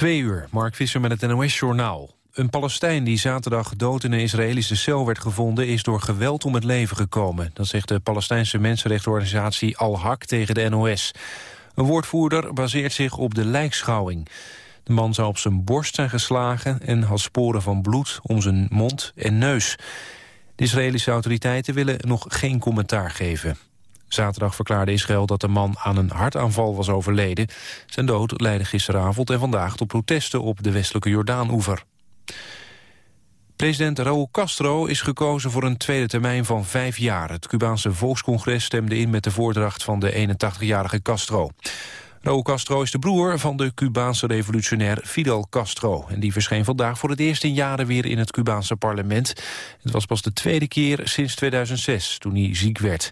Twee uur, Mark Visser met het NOS-journaal. Een Palestijn die zaterdag dood in een Israëlische cel werd gevonden... is door geweld om het leven gekomen. Dat zegt de Palestijnse mensenrechtenorganisatie Al-Haq tegen de NOS. Een woordvoerder baseert zich op de lijkschouwing. De man zou op zijn borst zijn geslagen... en had sporen van bloed om zijn mond en neus. De Israëlische autoriteiten willen nog geen commentaar geven. Zaterdag verklaarde Israël dat de man aan een hartaanval was overleden. Zijn dood leidde gisteravond en vandaag tot protesten op de westelijke Jordaan-oever. President Raúl Castro is gekozen voor een tweede termijn van vijf jaar. Het Cubaanse Volkscongres stemde in met de voordracht van de 81-jarige Castro. Raúl Castro is de broer van de Cubaanse revolutionair Fidel Castro. En die verscheen vandaag voor het eerst in jaren weer in het Cubaanse parlement. Het was pas de tweede keer sinds 2006, toen hij ziek werd.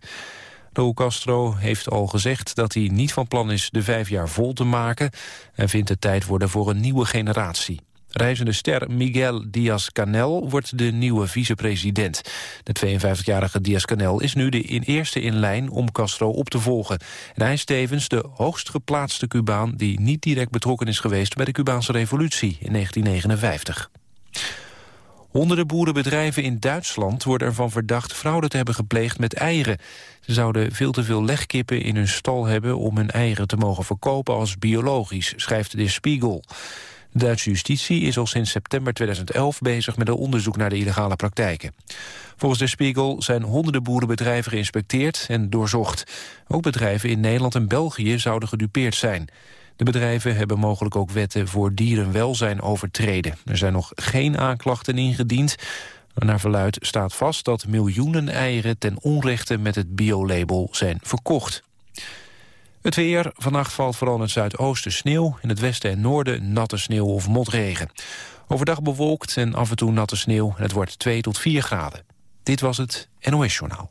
Castro heeft al gezegd dat hij niet van plan is de vijf jaar vol te maken... en vindt het tijd worden voor een nieuwe generatie. Reizende ster Miguel Díaz-Canel wordt de nieuwe vicepresident. De 52-jarige Díaz-Canel is nu de in eerste in lijn om Castro op te volgen. En hij is tevens de hoogst geplaatste Cubaan... die niet direct betrokken is geweest bij de Cubaanse revolutie in 1959. Honderden boerenbedrijven in Duitsland worden ervan verdacht fraude te hebben gepleegd met eieren. Ze zouden veel te veel legkippen in hun stal hebben om hun eieren te mogen verkopen als biologisch, schrijft de Spiegel. De Duitse justitie is al sinds september 2011 bezig met een onderzoek naar de illegale praktijken. Volgens de Spiegel zijn honderden boerenbedrijven geïnspecteerd en doorzocht. Ook bedrijven in Nederland en België zouden gedupeerd zijn. De bedrijven hebben mogelijk ook wetten voor dierenwelzijn overtreden. Er zijn nog geen aanklachten ingediend. Naar verluid staat vast dat miljoenen eieren ten onrechte met het biolabel zijn verkocht. Het weer. Vannacht valt vooral in het zuidoosten sneeuw. In het westen en noorden natte sneeuw of motregen. Overdag bewolkt en af en toe natte sneeuw. Het wordt 2 tot 4 graden. Dit was het NOS Journaal.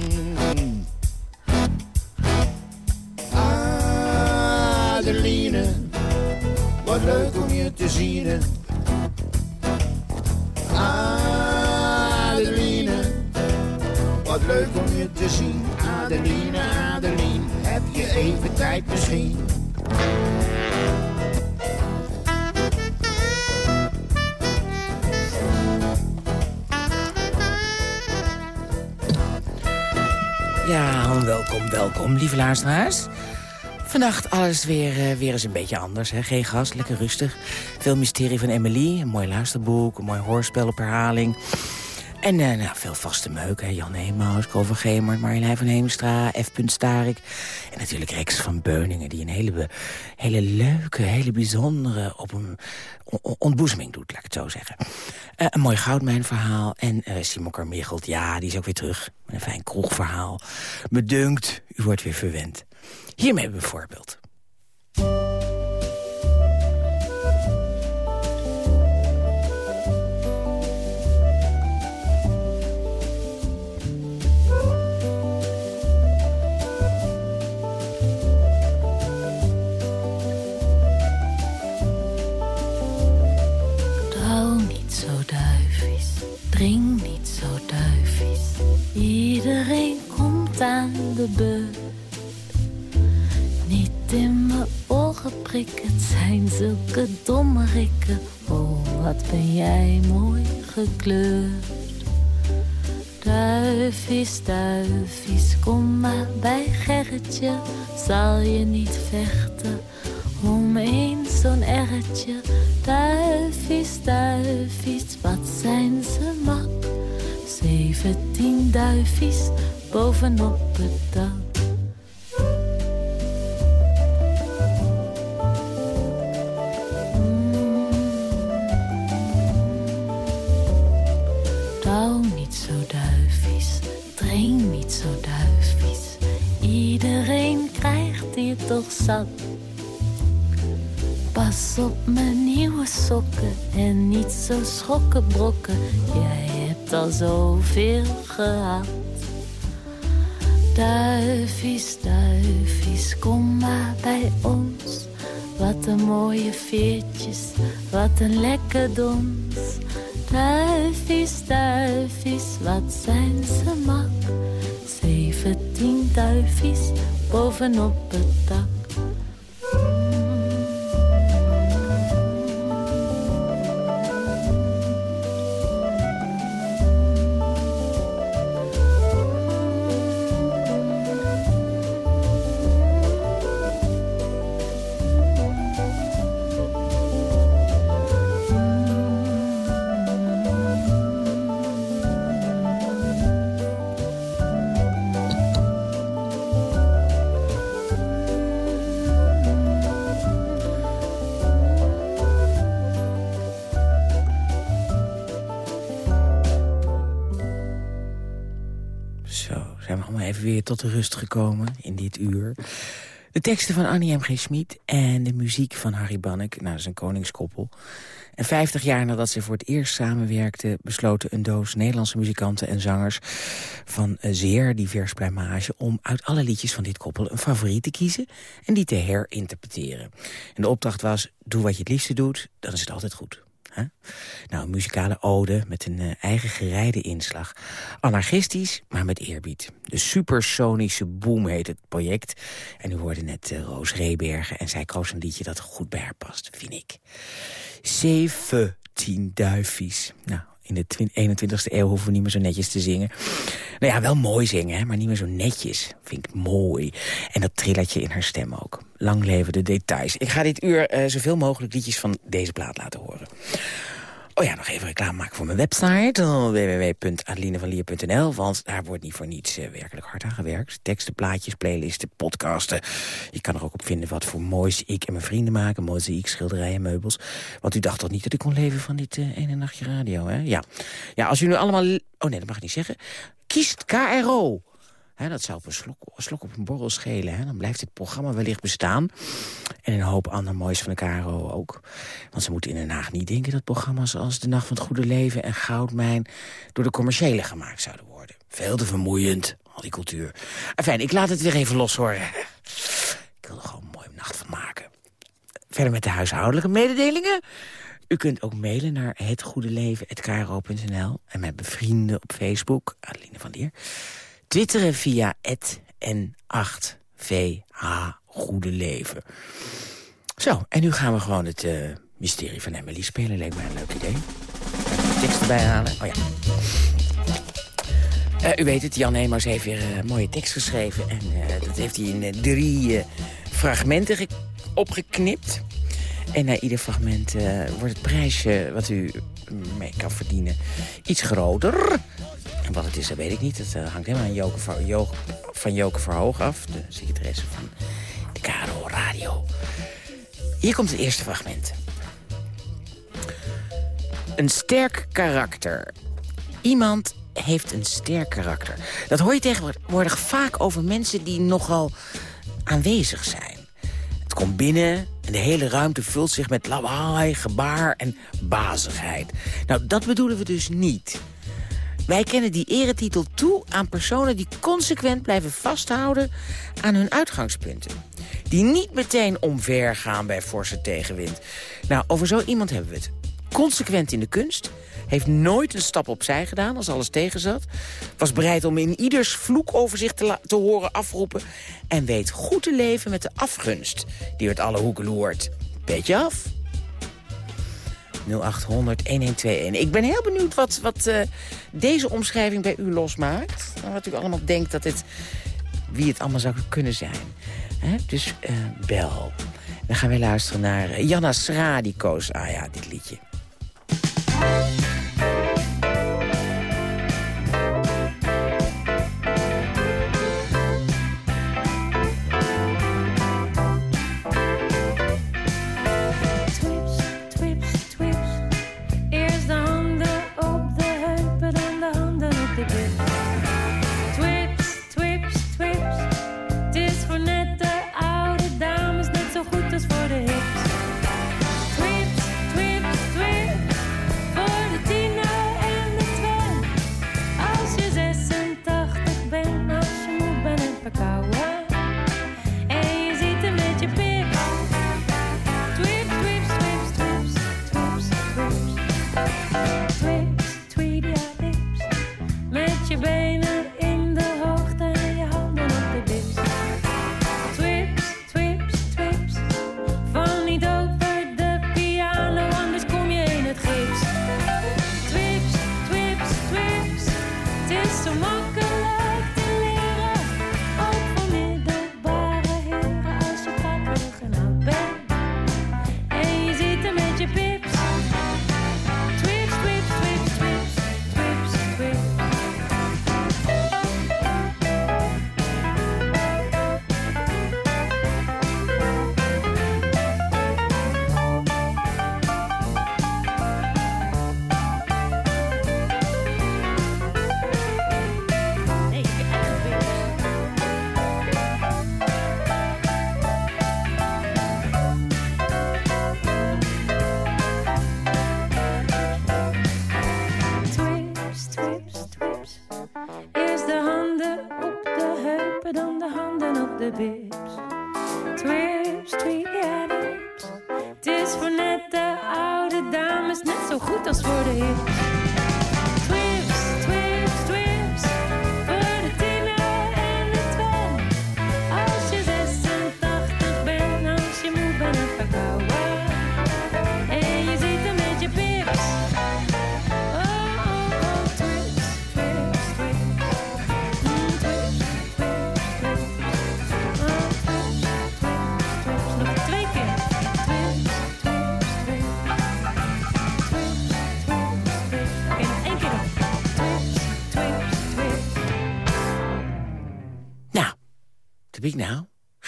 Adeline, wat leuk om je te zien. Adeline, wat leuk om je te zien. Adeline, Adeline, heb je even tijd misschien? Ja, welkom, welkom, lieve luisteraars. Vannacht alles weer, eh, weer eens een beetje anders. Hè? Geen gas, lekker rustig. Veel mysterie van Emily, een mooi luisterboek, een mooi hoorspel op herhaling. En eh, nou, veel vaste meuk, hè? Jan Heemaus, Ko van Gemert, Marjolein van Heemstra, F. Starik. En natuurlijk Rex van Beuningen, die een hele, hele leuke, hele bijzondere op een on- ontboezeming doet, laat ik het zo zeggen. Eh, een mooi goudmijnverhaal. En eh Simon Carmichelt, ja, die is ook weer terug. Met een fijn kroegverhaal. Me dunkt, u wordt weer verwend. Hiermee bijvoorbeeld. Drink niet zo duifies. Iedereen komt aan de beurt. Niet in mijn ogen prikken, het zijn zulke domme rikken. Oh, wat ben jij mooi gekleurd. Duifies, duifies, kom maar bij Gerritje. Zal je niet vechten om eens zo'n erretje. Duifies, duifies, wat zijn ze mak. Zeventien duifies bovenop het dak. Douw niet Pas op mijn nieuwe sokken en niet zo schokken brokken. Jij hebt al zoveel gehad. Duifies, duifies, kom maar bij ons. Wat een mooie veertjes, wat een lekker dons. Duifies, duifies, wat zijn ze mak. Zeventien duifies bovenop het dak. Tot rust gekomen in dit uur. De teksten van Annie M. G. Schmid en de muziek van Harry Bannek. Nou, dat is een koningskoppel. En 50 jaar nadat ze voor het eerst samenwerkten... besloten een doos Nederlandse muzikanten en zangers... van zeer divers pluimage... om uit alle liedjes van dit koppel een favoriet te kiezen... en die te herinterpreteren. En de opdracht was, doe wat je het liefste doet, dan is het altijd goed. Nou, een muzikale ode met een eh, eigen gereide inslag. Anarchistisch, maar met eerbied. De supersonische boom heet het project. En u hoorde net eh, Roos Rebergen en zij koos een liedje dat goed bij haar past, vind ik. 17 duifies. Nou, in de 21ste eeuw hoeven we niet meer zo netjes te zingen. Nou ja, wel mooi zingen, hè, maar niet meer zo netjes. Vind ik mooi. En dat trillertje in haar stem ook. Lang leven de details. Ik ga dit uur uh, zoveel mogelijk liedjes van deze plaat laten horen. Oh ja, nog even reclame maken voor mijn website. www.adelinevanlier.nl Want daar wordt niet voor niets uh, werkelijk hard aan gewerkt. Teksten, plaatjes, playlisten, podcasten. Je kan er ook op vinden wat voor moois ik en mijn vrienden maken. Mozaïek, schilderijen, meubels. Want u dacht toch niet dat ik kon leven van dit uh, ene nachtje radio, hè? Ja. ja, als u nu allemaal... Oh nee, dat mag ik niet zeggen. Kiest KRO. Dat zou een slok, slok, op een borrel schelen. He. Dan blijft dit programma wellicht bestaan. En een hoop ander moois van de KRO ook. Want ze moeten in Den Haag niet denken dat programma's als De Nacht van het Goede Leven en Goudmijn... door de commerciële gemaakt zouden worden. Veel te vermoeiend, al die cultuur. Enfin, ik laat het weer even los horen. Ik wil er gewoon een mooie nacht van maken. Verder met de huishoudelijke mededelingen. U kunt ook mailen naar hetgoedeleven.kro.nl en met bevrienden op Facebook, Adeline van Leer. Twitteren via N8VH Goede Leven. Zo, en nu gaan we gewoon het uh, mysterie van Emily spelen. Leek mij een leuk idee. Tekst erbij halen. Oh ja. Uh, u weet het, Jan Emaus heeft weer een mooie tekst geschreven. En dat heeft hij in drie fragmenten opgeknipt. En na ieder fragment wordt het prijsje wat u mee kan verdienen iets groter. En wat het is, dat weet ik niet. Dat uh, hangt helemaal aan Joke Ver, jo van Joke Verhoog af. De secretaresse van de KRO Radio. Hier komt het eerste fragment. Een sterk karakter. Iemand heeft een sterk karakter. Dat hoor je tegenwoordig vaak over mensen die nogal aanwezig zijn. Het komt binnen en de hele ruimte vult zich met lawaai, gebaar en bazigheid. Nou, dat bedoelen we dus niet. Wij kennen die eretitel toe aan personen die consequent blijven vasthouden aan hun uitgangspunten. Die niet meteen omver gaan bij forse tegenwind. Nou, over zo iemand hebben we het. Consequent in de kunst, heeft nooit een stap opzij gedaan als alles tegenzat. Was bereid om in ieders vloek over zich te, horen afroepen. En weet goed te leven met de afgunst die uit alle hoeken loert. Beetje af. 0800 1121. Ik ben heel benieuwd wat, wat uh, deze omschrijving bij u losmaakt. Wat u allemaal denkt dat het, wie het allemaal zou kunnen zijn. Dus uh, bel Dan gaan wij luisteren naar Janna Sra, die koos, ah ja, dit liedje.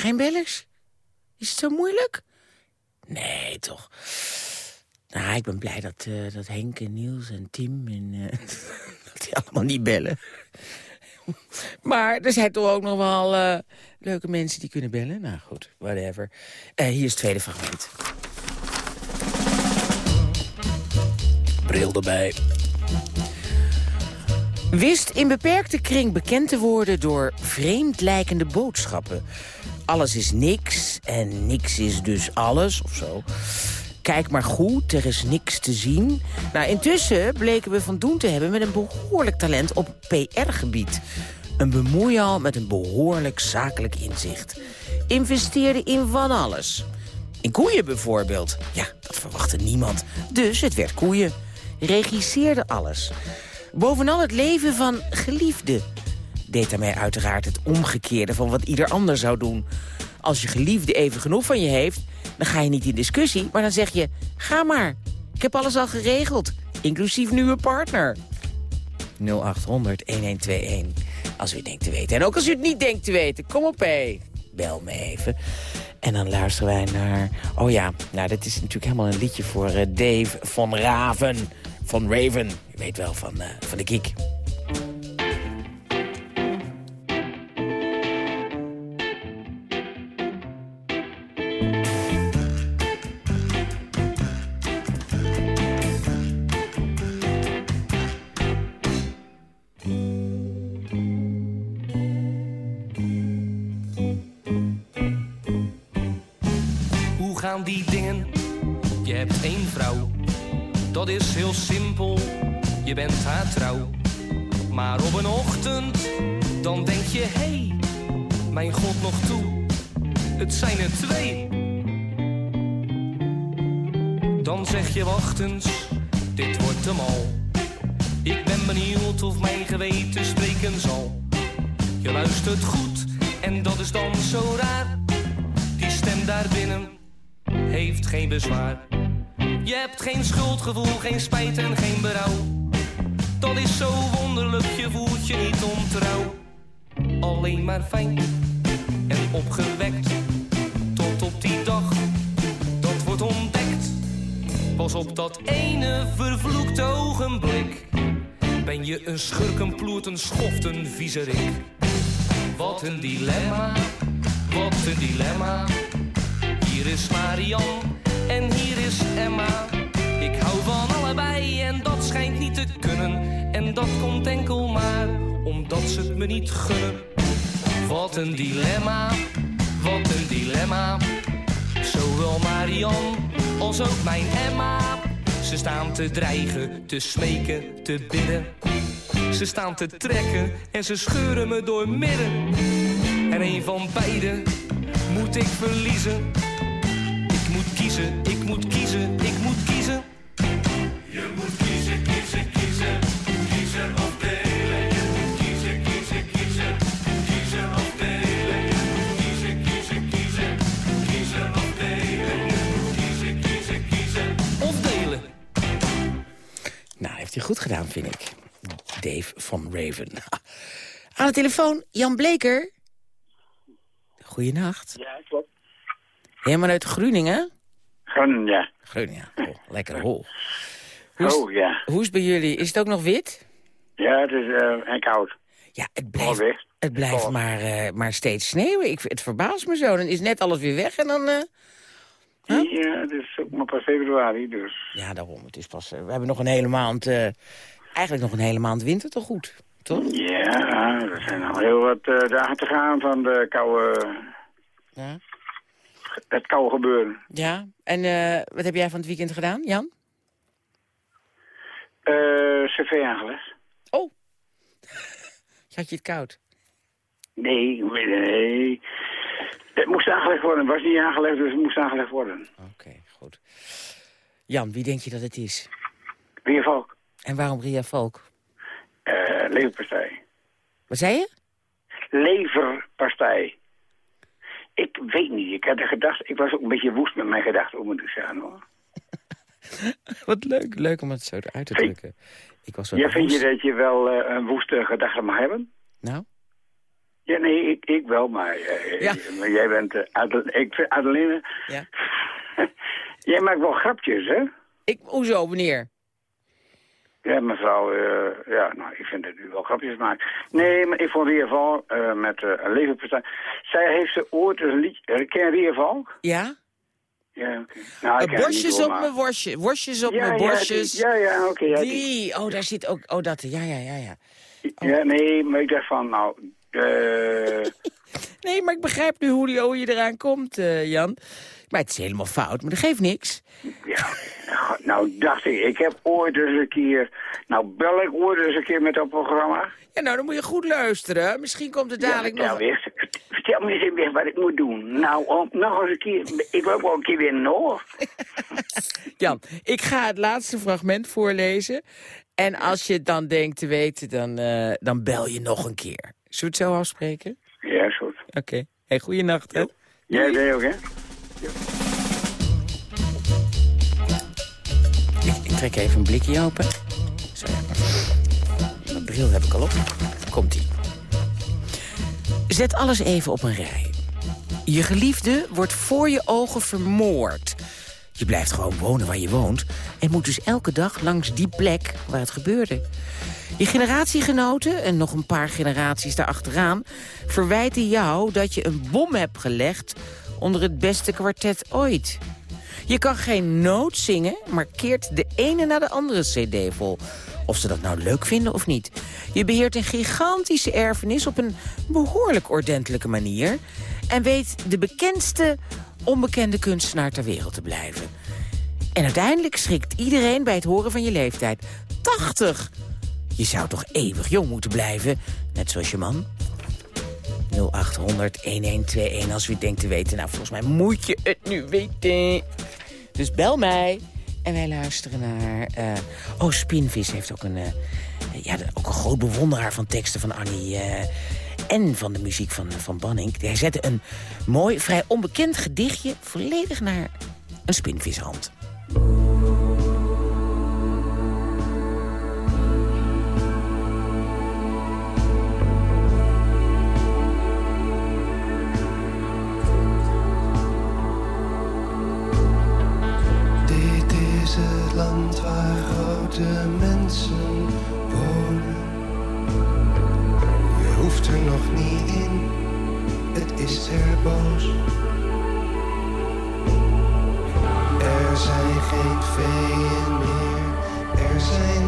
Geen bellers? Is het zo moeilijk? Nee, toch. Nou, ik ben blij dat, uh, dat Henk en Niels en Tim en, uh, dat die allemaal niet bellen. maar er zijn toch ook nog wel uh, leuke mensen die kunnen bellen. Nou goed, whatever. hier is het tweede fragment. Bril erbij. Wist in beperkte kring bekend te worden door vreemd lijkende boodschappen. Alles is niks en niks is dus alles, of zo. Kijk maar goed, er is niks te zien. Nou, intussen bleken we van doen te hebben met een behoorlijk talent op PR-gebied. Een bemoeial met een behoorlijk zakelijk inzicht. Investeerde in van alles. In koeien bijvoorbeeld. Ja, dat verwachtte niemand. Dus het werd koeien. Regisseerde alles. Bovenal het leven van geliefde deed daarmee uiteraard het omgekeerde van wat ieder ander zou doen. Als je geliefde even genoeg van je heeft, dan ga je niet in discussie, maar dan zeg je... ga maar, ik heb alles al geregeld, inclusief nieuwe partner. 0800-1121, als u denkt te weten. En ook als u het niet denkt te weten, kom op hé. Bel me even. En dan luisteren wij naar... Oh ja, nou, dat is natuurlijk helemaal een liedje voor uh, Dave van Raven van Raven. Je weet wel, van, uh, van de kiek. Geen bezwaar. Je hebt geen schuldgevoel, geen spijt en geen berouw. Dat is zo wonderlijk, je voelt je niet ontrouw. Alleen maar fijn en opgewekt. Tot op die dag, dat wordt ontdekt. Pas op dat ene vervloekte ogenblik. Ben je een schurk, een ploert, een schoft, een viezerik. Wat een dilemma, wat een dilemma. Hier is Marian en hier is Emma. Ik hou van allebei en dat schijnt niet te kunnen. En dat komt enkel maar omdat ze het me niet gunnen. Wat een dilemma, wat een dilemma. Zowel Marian als ook mijn Emma. Ze staan te dreigen, te smeken, te bidden. Ze staan te trekken en ze scheuren me door midden. En een van beiden moet ik verliezen. Ik moet kiezen, ik moet kiezen, ik moet kiezen. Je moet kiezen, kiezen, kiezen. Kiezen of delen. Je moet kiezen, kiezen, kiezen. Kiezen of delen. Je moet kiezen, kiezen, kiezen. Kiezen of delen. Je moet kiezen, kiezen, kiezen. Of delen. Nou, heeft hij goed gedaan, vind ik. Dave van Raven. Aan de telefoon, Jan Bleker. Goeienacht. Ja, klopt. Helemaal uit Groningen? Gewoon, ja. Groningen, oh, lekker hol. Hoe is, Oh, ja. hoe is het bij jullie? Is het ook nog wit? Ja, het is eh en koud. Ja, het blijft, het blijft maar, eh, maar steeds sneeuwen. Ik, het verbaast me zo. Dan is net alles weer weg en dan... Huh? Ja, het is ook maar pas februari, dus. Ja, daarom. Het is pas, we hebben nog een hele maand... eigenlijk nog een hele maand winter toch goed? Toch? Ja, er zijn al heel wat dagen te gaan van de koude, Ja. Het koude gebeuren. ja. En eh, wat heb jij van het weekend gedaan, Jan? Eh cv aangelegd? Oh. Had je het koud? Nee, nee. Het moest aangelegd worden. Het was niet aangelegd, dus het moest aangelegd worden. Oké, goed. Jan, wie denk je dat het is? Weer Valk. En waarom Ria Valk? Leverpartij. Wat zei je? Leverpartij. Ik weet niet, ik had de gedachte, ik was ook een beetje woest met mijn gedachten, om het te zeggen hoor. Wat leuk. Leuk om het zo uit te drukken. Ik was wel Ja, vind je dat je wel eh, een woeste gedachte mag hebben? Nou? Ja, nee, ik, ik wel, maar, eh, Ja. maar jij bent... eh, Adel- ik vind Adeline... Ja. jij maakt wel grapjes, hè? Ik, hoezo, meneer? Ja, mevrouw, eh, ja, nou, ik vind dat u wel grapjes maakt. Nee, maar ik vond Ria Valk eh, met eh, een leverpartij... Zij heeft ze ooit een liedje... Uh, ken Valk? Ja? Ja, oké. Nou, haar niet, borstjes op maar- mijn worstjes. Worstjes op Ja, mijn ja, borstjes. die- Ja, ja, oké. ja, die- Die, oh, daar zit ook, oh, dat, ja, ja, ja, ja. ja, nee, maar ik dacht van, nou... Nee, maar ik begrijp nu hoe, die, je eraan komt, Jan. Maar het is helemaal fout, maar dat geeft niks. Ja, nou dacht ik, ik heb ooit eens een keer... Nou bel ik ooit eens een keer met dat programma. Ja, nou, dan moet je goed luisteren. Misschien komt het dadelijk ja, nog... vertel, weer, vertel me eens even wat ik moet doen. Nou, om, nog eens een keer, ik wil wel een keer weer nog. Jan, ik ga het laatste fragment voorlezen. En als je het dan denkt te weten, dan, eh, dan bel je nog een keer. Zullen we het zo afspreken? Ja, goed. Oké. Hey, goeienacht, hè? Jij ook, hè? Trek even een blikje open. Zo. Mijn bril heb ik al op. Komt-ie. Zet alles even op een rij. Je geliefde wordt voor je ogen vermoord. Je blijft gewoon wonen waar je woont... en moet dus elke dag langs die plek waar het gebeurde. Je generatiegenoten en nog een paar generaties daarachteraan... verwijten jou dat je een bom hebt gelegd onder het beste kwartet ooit. Je kan geen noot zingen, maar keert de ene na de andere cd vol. Of ze dat nou leuk vinden of niet. Je beheert een gigantische erfenis op een behoorlijk ordentelijke manier... en weet de bekendste onbekende kunstenaar ter wereld te blijven. En uiteindelijk schrikt iedereen bij het horen van je leeftijd. 80! Je zou toch eeuwig jong moeten blijven, net zoals je man? 0800 1121 als u denkt te weten. Nou, volgens mij moet je het nu weten. Dus bel mij. En wij luisteren naar... eh, oh, Spinvis heeft ook een... eh, ja, ook een groot bewonderaar van teksten van Annie... eh, en van de muziek van, van Banning. Hij zette een mooi, vrij onbekend gedichtje... volledig naar een spinvishand. Land waar grote mensen wonen. Je hoeft er nog niet in, het is er boos. Er zijn geen veeën meer, er zijn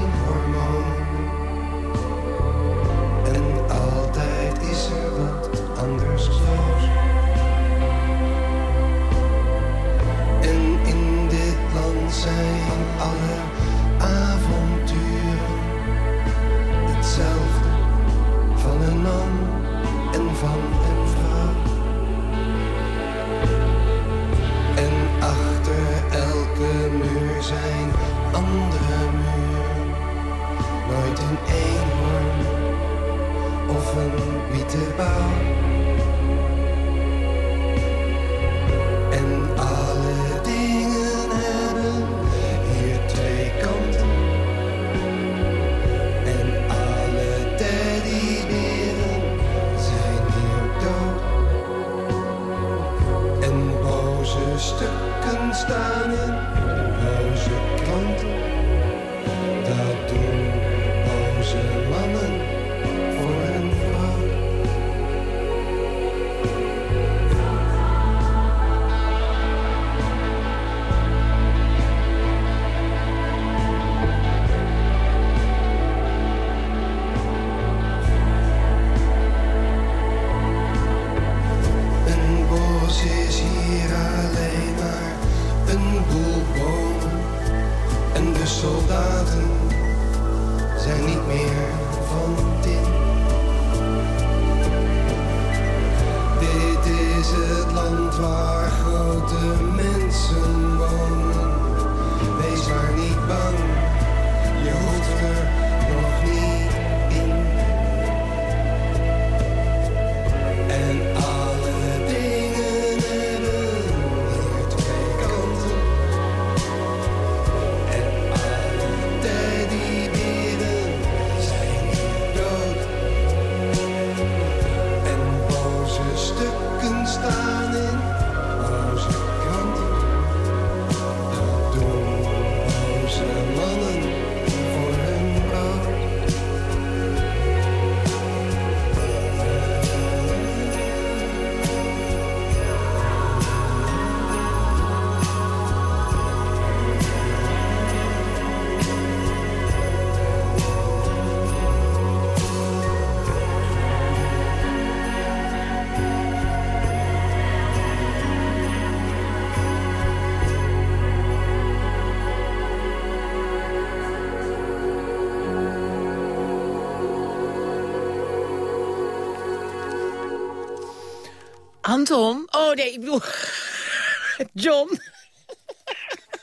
Anton? Oh nee, ik bedoel... John?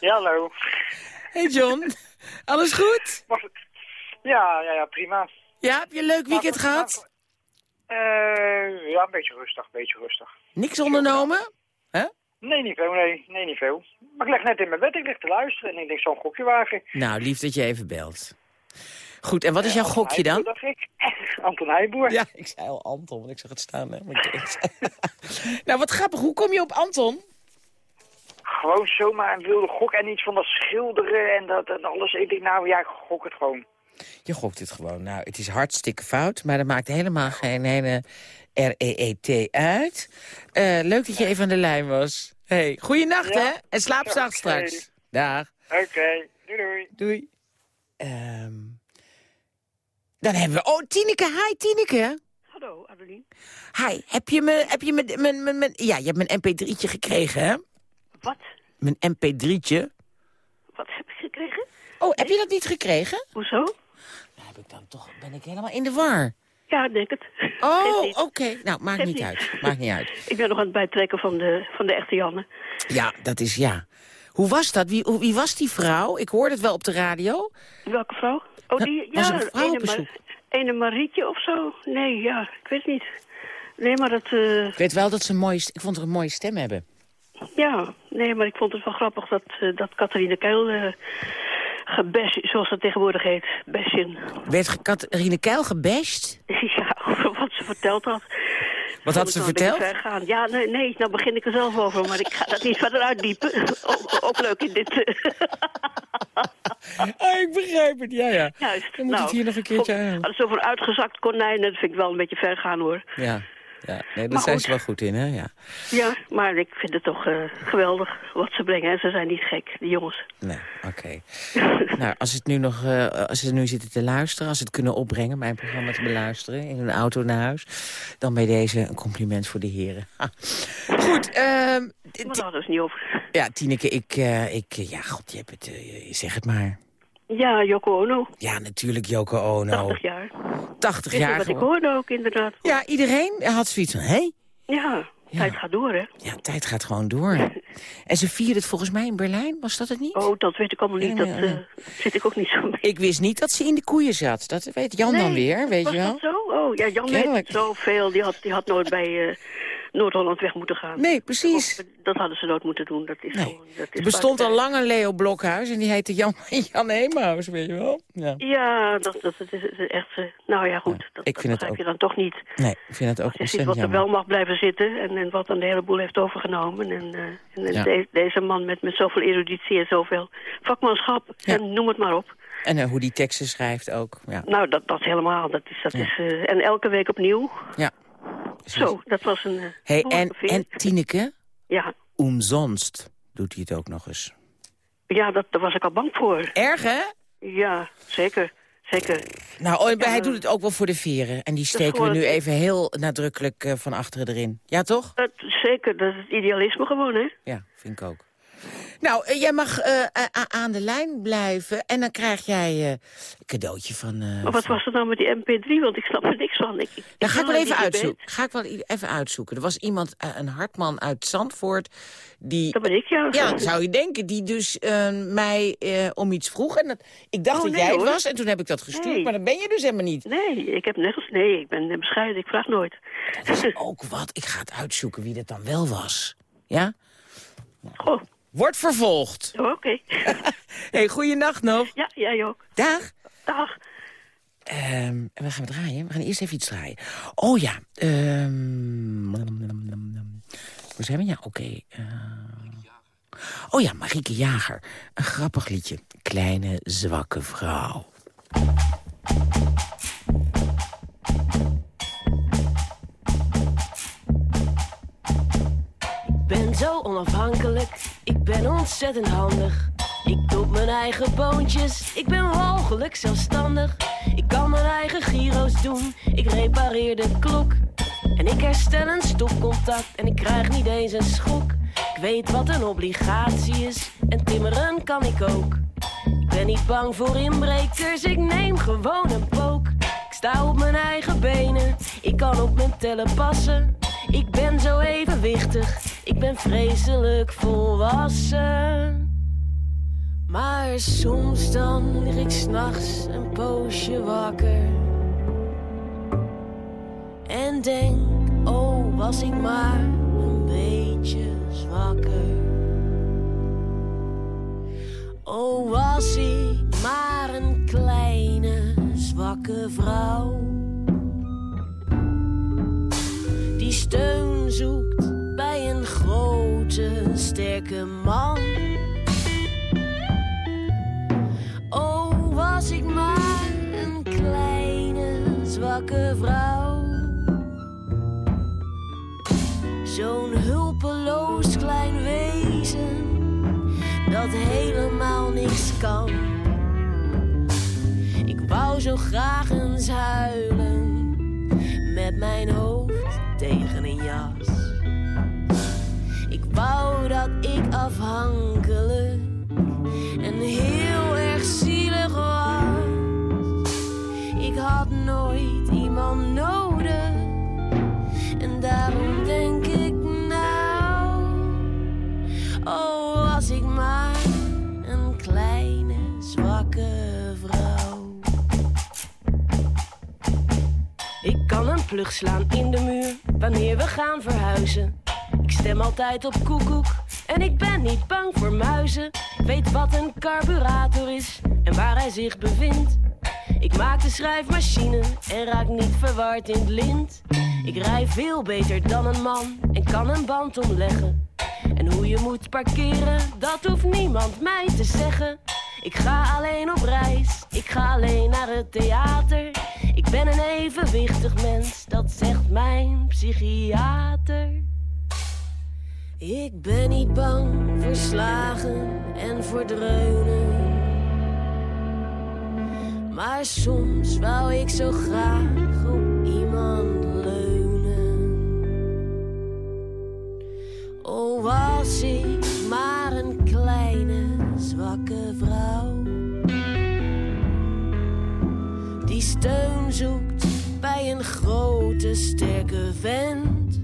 Ja, hallo. Hey John, alles goed? Ja, ja, ja, prima. Ja, heb je een leuk weekend gehad? Eh, ja, een beetje rustig, een beetje rustig. Niks ondernomen? Nee, niet veel, nee. Nee, niet veel. Maar ik leg net in mijn bed, ik lig te luisteren en ik denk zo'n gokje wagen. Nou, lief dat je even belt. Goed, en wat is jouw gokje dan? Dat ik. Anton Heijboer. Ja, ik zei al Anton, want ik zag het staan. Hè? nou, wat grappig. Hoe kom je op Anton? Gewoon zomaar een wilde gok en iets van dat schilderen en dat en alles. Ik denk, nou ja, ik gok het gewoon. Je gokt het gewoon. Nou, het is hartstikke fout, maar dat maakt helemaal geen hele R-E-E-T uit. Eh, leuk dat je even aan de lijn was. Hey, goeienacht, Ja. hè? En slaap zacht straks. Dag. Oké, doei doei. Doei. Ehm, dan hebben we... Oh, Tineke. Hi, Tineke. Hallo, Adeline. Hi, heb je me... Heb je me, mijn, mijn, mijn- ja, je hebt mijn mp3'tje gekregen, hè? Wat? Mijn mp3'tje. Wat heb ik gekregen? Oh, heb je dat niet gekregen? Hoezo? Nou, heb ik dan toch, ben ik helemaal in de war. Ja, ik denk het. Oh, oké. Nou, maakt niet. uit. Maakt niet uit. Ik ben nog aan het bijtrekken van de, van de echte Janne. Ja, dat is ja. Hoe was dat? Wie, wie was die vrouw? Ik hoorde het wel op de radio. Welke vrouw? Oh, Ja, die, was ja, een ene, Marietje of zo? Nee, ja, ik weet niet. Nee, maar dat... eh, Ik weet wel dat ze een mooie... Ik vond haar een mooie stem hebben. Ja, nee, maar ik vond het wel grappig dat, eh, dat Catharine Keil eh gebashed, zoals dat tegenwoordig heet, bashen. Werd Catharine Keil gebashed? Ja, over wat ze verteld had. Wat had ze verteld? gaan. Ja, nee, nee, nou begin ik er zelf over, maar ik ga dat niet verder uitdiepen. ook, ook leuk in dit... Oh, ik begrijp het, ja, ja. Juist. Dan moet nou, het hier nog een keertje aan. Een uitgezakt konijn, dat vind ik wel een beetje ver gaan, hoor. Ja, ja. nee, daar zijn goed. ze wel goed in, hè? Ja. Ja, maar ik vind het toch eh, geweldig wat ze brengen. En ze zijn niet gek, die jongens. Nee, oké. nou, als het nu nog, eh, als ze nu zitten te luisteren, als ze het kunnen opbrengen, mijn programma te beluisteren in hun auto naar huis, dan bij deze een compliment voor de heren. Goed, ehm, Maar daar hadden ze niet over. ja, Tineke, ik, eh, ik, ja, god, je hebt het, zeg het maar. Ja, Yoko Ono, Ja, natuurlijk Yoko Ono. 80 jaar. 80 Is dat jaar wat ik hoorde ook, inderdaad. Ja, iedereen had zoiets van, hé, Ja, tijd gaat door, hè? ja, tijd gaat gewoon door. en ze vierde het volgens mij in Berlijn, was dat het niet? Oh, dat weet ik allemaal niet. Nee, Dat nee, eh, zit ik ook niet zo mee. Ik wist niet dat ze in de koeien zat. Dat weet Jan dan weer, weet je wel? dat zo? Oh, ja, Jan Kennelijk. weet zoveel. Die had, die had nooit bij eh, Noord-Holland weg moeten gaan. Nee, precies. Of, dat hadden ze nooit moeten doen. Dat is Nee. gewoon... Dat is Er bestond al lang een Leo Blokhuis en die heette Jan, Jan Heemhuis, weet je wel? Ja. Ja, dat, dat, dat is echt... eh, nou ja, goed. dat, ik dat vind het begrijp ook- je dan toch niet. Nee, ik vind het ook je ziet wat er jammer. wel mag blijven zitten en, en wat dan de hele boel heeft overgenomen. En, eh, en, en Ja. de- deze man met, met zoveel eruditie en zoveel vakmanschap, en noem het maar op. En eh, hoe die teksten schrijft ook. Ja. Nou, dat, dat helemaal. Dat is, dat Ja. is, en elke week opnieuw. ja. Zo, dat was een... eh, Hey, en, en Tineke, Ja, omzonst doet hij het ook nog eens. ja dat, daar was ik al bang voor. Erg, hè? Ja, zeker. Zeker. Nou, oh, Ja. hij doet het ook wel voor de veren. En die steken we nu even heel nadrukkelijk eh, van achteren erin. Ja, toch? Zeker, dat is het idealisme gewoon, hè? Ja, vind ik ook. Nou, eh, jij mag eh, aan de lijn blijven. En dan krijg jij eh, een cadeautje van... Maar wat was er nou met die MP3? Want ik snap er niks van. Ik, ik, Daar ga ik wel even uitzoeken. Ga ik wel even uitzoeken. Er was iemand, een hartman uit Zandvoort, die... Dat ben ik, ja. Ja, zou je denken, die dus eh, mij om iets vroeg. En dat, ik dacht Oh, dat nee, jij het hoor. was en toen heb ik dat gestuurd. Nee. Maar dat ben je dus helemaal niet. Nee, ik heb nergens... Nee, ik ben bescheiden. Ik vraag nooit. Dat is ook wat. Ik ga het uitzoeken wie dat dan wel was. Ja? Goh, Wordt vervolgd. oké. hey, goeienacht nog. ja, jij ook. Dag. Dag. Ehm, en we gaan draaien? We gaan eerst even iets draaien. Oh ja. ehm waar zijn we? Ja, oké. eh. oh ja, Marieke Jager. Een grappig liedje. Kleine, zwakke vrouw. Ben zo onafhankelijk, ik ben ontzettend handig. Ik doe mijn eigen boontjes, ik ben walgelijk zelfstandig. Ik kan mijn eigen gyro's doen, ik repareer de klok. En ik herstel een stopcontact en ik krijg niet eens een schok. Ik weet wat een obligatie is en timmeren kan ik ook. Ik ben niet bang voor inbrekers, ik neem gewoon een pook. Ik sta op mijn eigen benen, ik kan op mijn tellen passen. Ik ben zo evenwichtig, ik ben vreselijk volwassen. Maar soms dan lig ik s'nachts een poosje wakker. En denk, oh was ik maar een beetje zwakker. Oh, was ik maar een kleine zwakke vrouw. Steun zoekt bij een grote, sterke man. Oh, was ik maar een kleine zwakke vrouw. Zo'n hulpeloos klein wezen dat helemaal niks kan. Ik wou zo graag eens huilen met mijn hoofd tegen een jas. Ik wou dat ik afhankelijk en heel erg zielig was. Ik had nooit iemand nodig en daarom denk ik nou, oh plug slaan in de muur wanneer we gaan verhuizen. Ik stem altijd op koekoek En ik ben niet bang voor muizen. Weet wat een carburator is en waar hij zich bevindt. Ik maak de schrijfmachine en raak niet verward in het lint. Ik rij veel beter dan een man en kan een band omleggen. En hoe je moet parkeren, dat hoeft niemand mij te zeggen. Ik ga alleen op reis, ik ga alleen naar het theater. Ik ben een evenwichtig mens, dat zegt mijn psychiater. Ik ben niet bang voor slagen en voor dreunen. Maar soms wou ik zo graag op iemand leunen. Oh, was ik maar een kleine zwakke vrouw. Die steun zoekt bij een grote sterke vent.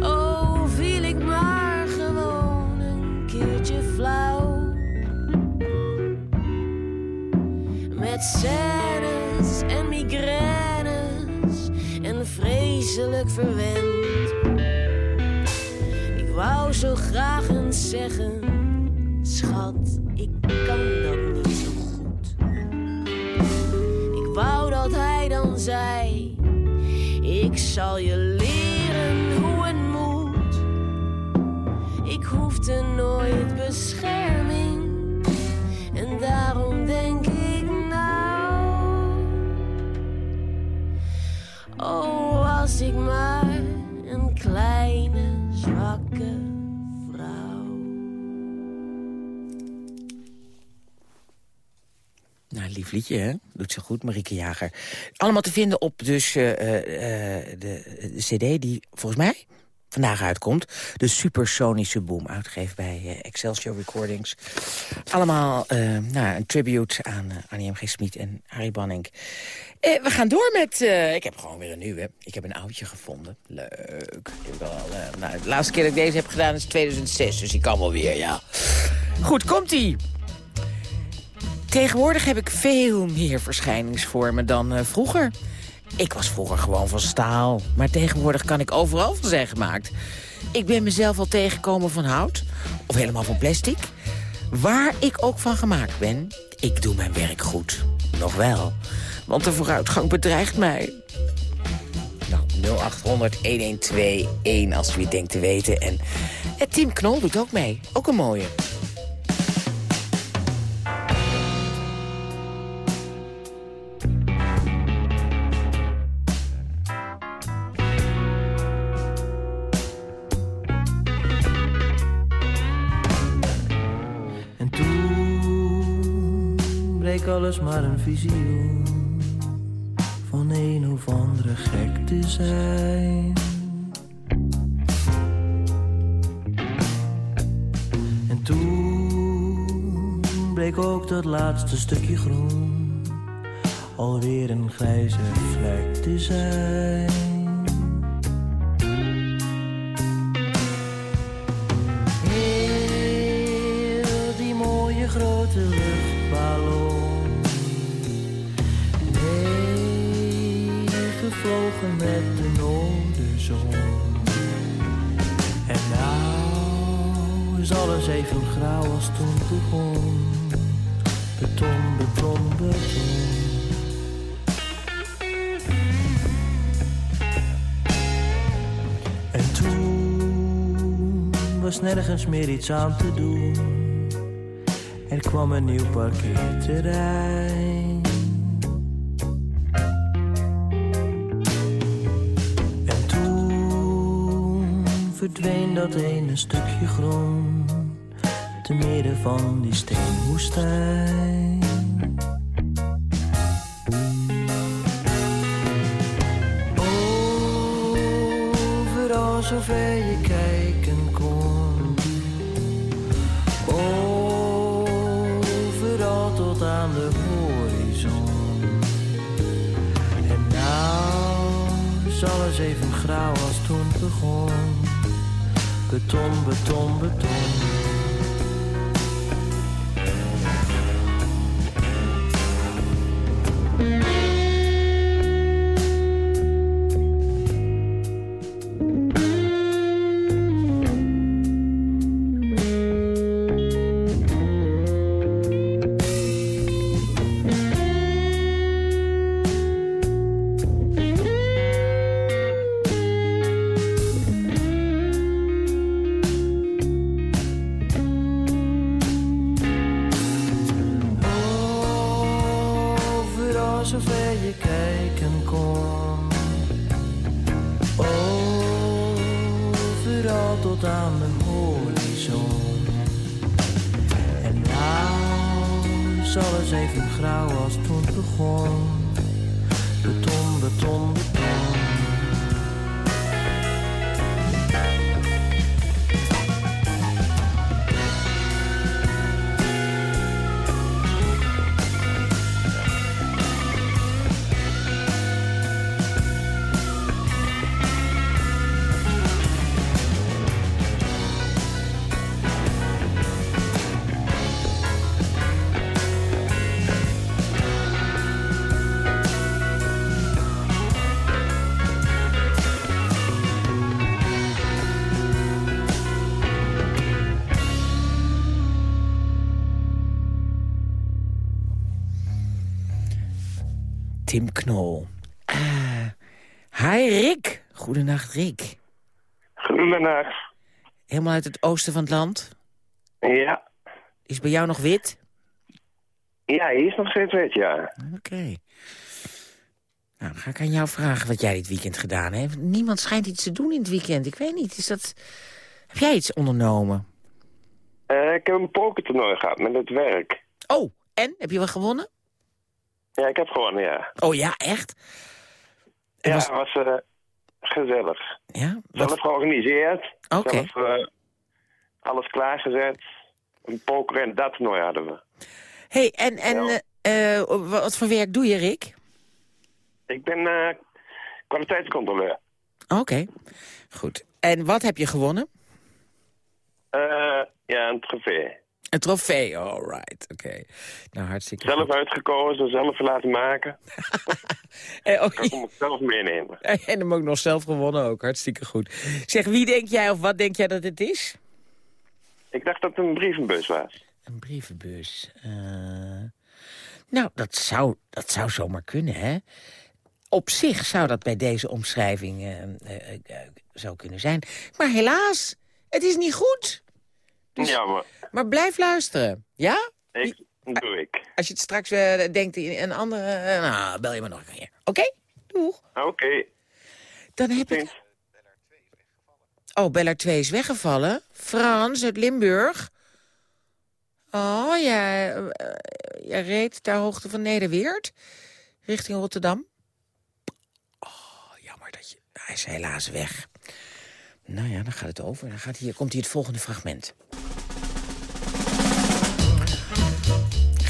Oh, viel ik maar gewoon een keertje flauw. Met scènes en migraines en vreselijk verwend. Ik wou zo graag eens zeggen, schat, ik kan dat niet zo wou dat hij dan zei, ik zal je leren hoe het moet. Ik hoefde nooit bescherming en daarom denk ik nou. Oh, was ik maar een kleine zwakke Nou, lief liedje, hè? Doet ze goed, Marieke Jager. Allemaal te vinden op dus eh, eh, eh, de, de cd die volgens mij vandaag uitkomt. De Supersonische Boom, uitgegeven bij Excelsior Recordings. Allemaal nou, een tribute aan Annie M. G. Smit en Harry Banning. Eh, we gaan door met... ik heb gewoon weer een nieuwe. Ik heb een oudje gevonden. Leuk. Ik nou, de laatste keer dat ik deze heb gedaan is 2006, dus ik kan wel weer, ja. Goed, komt-ie. Tegenwoordig heb ik veel meer verschijningsvormen dan eh, vroeger. Ik was vroeger gewoon van staal, maar tegenwoordig kan ik overal van zijn gemaakt. Ik ben mezelf al tegengekomen van hout, of helemaal van plastic. Waar ik ook van gemaakt ben, ik doe mijn werk goed. Nog wel, want de vooruitgang bedreigt mij. Nou, 0800-1121 als u het denkt te weten. En Team Knol doet ook mee, ook een mooie. Alles maar een visioen van een of andere gek te zijn. En toen bleek ook dat laatste stukje groen alweer een grijze vlek te zijn. Heel die mooie grote luchtballon. Meegevlogen met de noordenzon. En nou is alles even grauw als toen begon. Beton, beton, beton. En toen was nergens meer iets aan te doen. Er kwam een nieuw parkeerterrein. Verdween dat ene stukje grond. Te midden van die steenwoestijn. Overal zover je kijken kon. Overal tot aan de horizon. En nou is alles even grauw als toen begon. Beton, beton, beton. Beton, Tim Knol. Ah, hi Rick. Goedenacht Rick. Goedenacht. Helemaal uit het oosten van het land. Ja. Is bij jou nog wit? Ja, hier is nog steeds wit, ja. Oké. Nou, dan ga ik aan jou vragen wat jij dit weekend gedaan hebt. Niemand schijnt iets te doen in het weekend. Ik weet niet, is dat... Heb jij iets ondernomen? Eh, ik heb een pokertoernooi gehad met het werk. Oh, en? Heb je wel gewonnen? Ja, ik heb gewonnen, ja. Oh ja, echt? ja, het was eh, gezellig. Ja? Zelf georganiseerd. Oké. Zelf eh, alles klaargezet. Een poker- en dat toernooi hadden we. hey, en, en eh, wat voor werk doe je, Rick? Ik ben kwaliteitscontroleur. Oké, goed. En wat heb je gewonnen? Eh, ja, een trofee. Een trofee, alright, oké. Nou, hartstikke Zelf goed. uitgekozen, zelf laten maken. Eh, oh, Kan ik hem zelf meenemen. En hem ook nog zelf gewonnen ook, hartstikke goed. Zeg, wie denk jij of wat denk jij dat het is? Ik dacht dat het een brievenbus was. Een brievenbus. eh. nou, dat zou, dat zou zomaar kunnen, hè? Op zich zou dat bij deze omschrijving eh, eh, eh, zo kunnen zijn. Maar helaas, het is niet goed. Dus- Jammer. Maar blijf luisteren, ja? Ik, doe ik. Als je het straks eh, denkt in een andere... eh, nou, bel je me nog een keer. Oké? Doeg. Oké. Dan heb ik... Oh, Beller 2 is weggevallen. Frans uit Limburg. Oh, jij, eh, jij reed ter hoogte van Nederweert. Richting Rotterdam. Oh, jammer dat je... Hij is helaas weg. Nou ja, dan gaat het over. Dan gaat hier, komt hier het volgende fragment.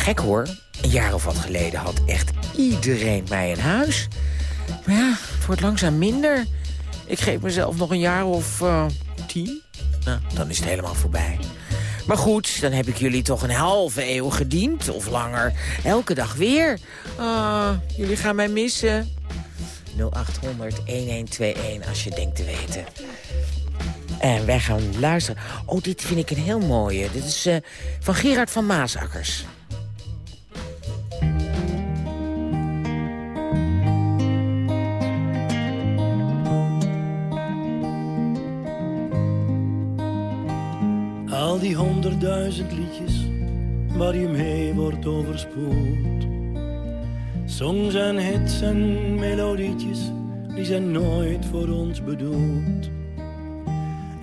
Gek hoor. Een jaar of wat geleden had echt iedereen mij een huis. Maar ja, het wordt langzaam minder. Ik geef mezelf nog een jaar of eh, tien. Nou, dan is het helemaal voorbij. Maar goed, dan heb ik jullie toch een halve eeuw gediend, of langer. Elke dag weer. Ah, jullie gaan mij missen. 0800 1121 als je denkt te weten. En wij gaan luisteren. Oh, dit vind ik een heel mooie. Dit is eh, van Gerard van Maasakkers. Al die honderdduizend liedjes waar je mee wordt overspoeld. Songs en hits en melodietjes, die zijn nooit voor ons bedoeld.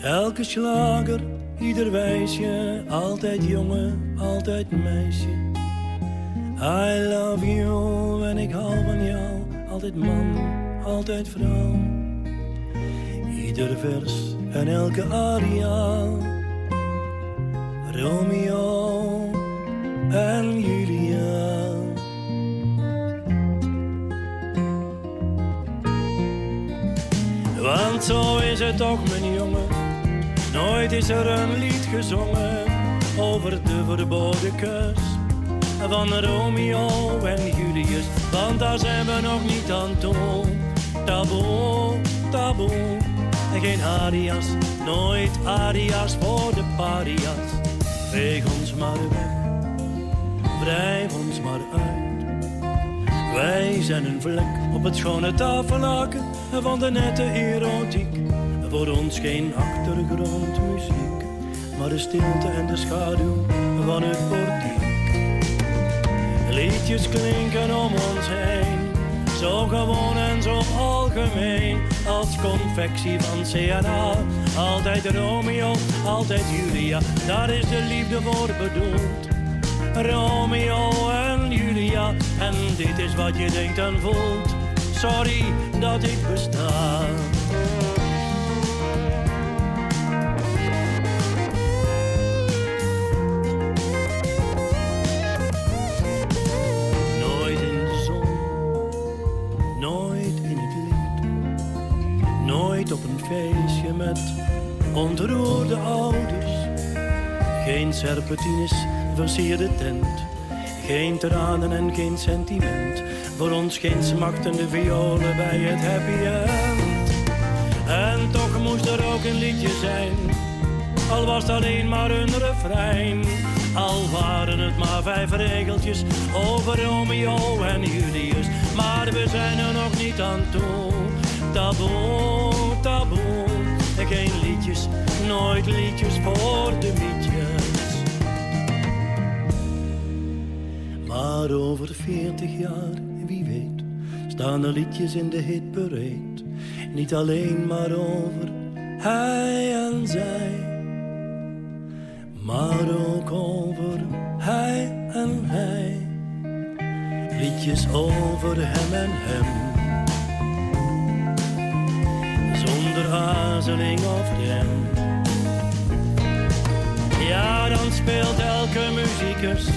Elke slager, ieder wijsje, altijd jongen, altijd meisje. I love you en ik hou van jou, altijd man, altijd vrouw. Ieder vers en elke aria Romeo en Julia. Want zo is het toch, mijn jongen. Nooit is er een lied gezongen over de verboden kus van Romeo en Julius. Want daar zijn we nog niet aan toe. Taboe, taboe. En geen arias, nooit arias voor de parias. Veeg ons maar weg, wrijf ons maar uit. Wij zijn een vlek op het schone tafellaken van de nette erotiek. Voor ons geen achtergrondmuziek, maar de stilte en de schaduw van het portiek. Liedjes klinken om ons heen. Zo gewoon en zo algemeen. Als confectie van CNA. Altijd Romeo, altijd Julia. Daar is de liefde voor bedoeld. Romeo en Julia. En dit is wat je denkt en voelt. Sorry dat ik besta. Feestje met ontroerde ouders. Geen serpentines versierde tent. Geen tranen en geen sentiment. Voor ons geen smaktende violen bij het happy end. En toch moest er ook een liedje zijn. Al was het alleen maar een refrein. Al waren het maar vijf regeltjes over Romeo en Julius. Maar we zijn er nog niet aan toe. Taboe, taboe. Geen liedjes, nooit liedjes voor de liedjes. Maar over veertig jaar, wie weet, staan er liedjes in de hitparade. Niet alleen maar over hij en zij, maar ook over hij en hij. Liedjes over hem en hem, of. Ja, dan speelt elke muzikus,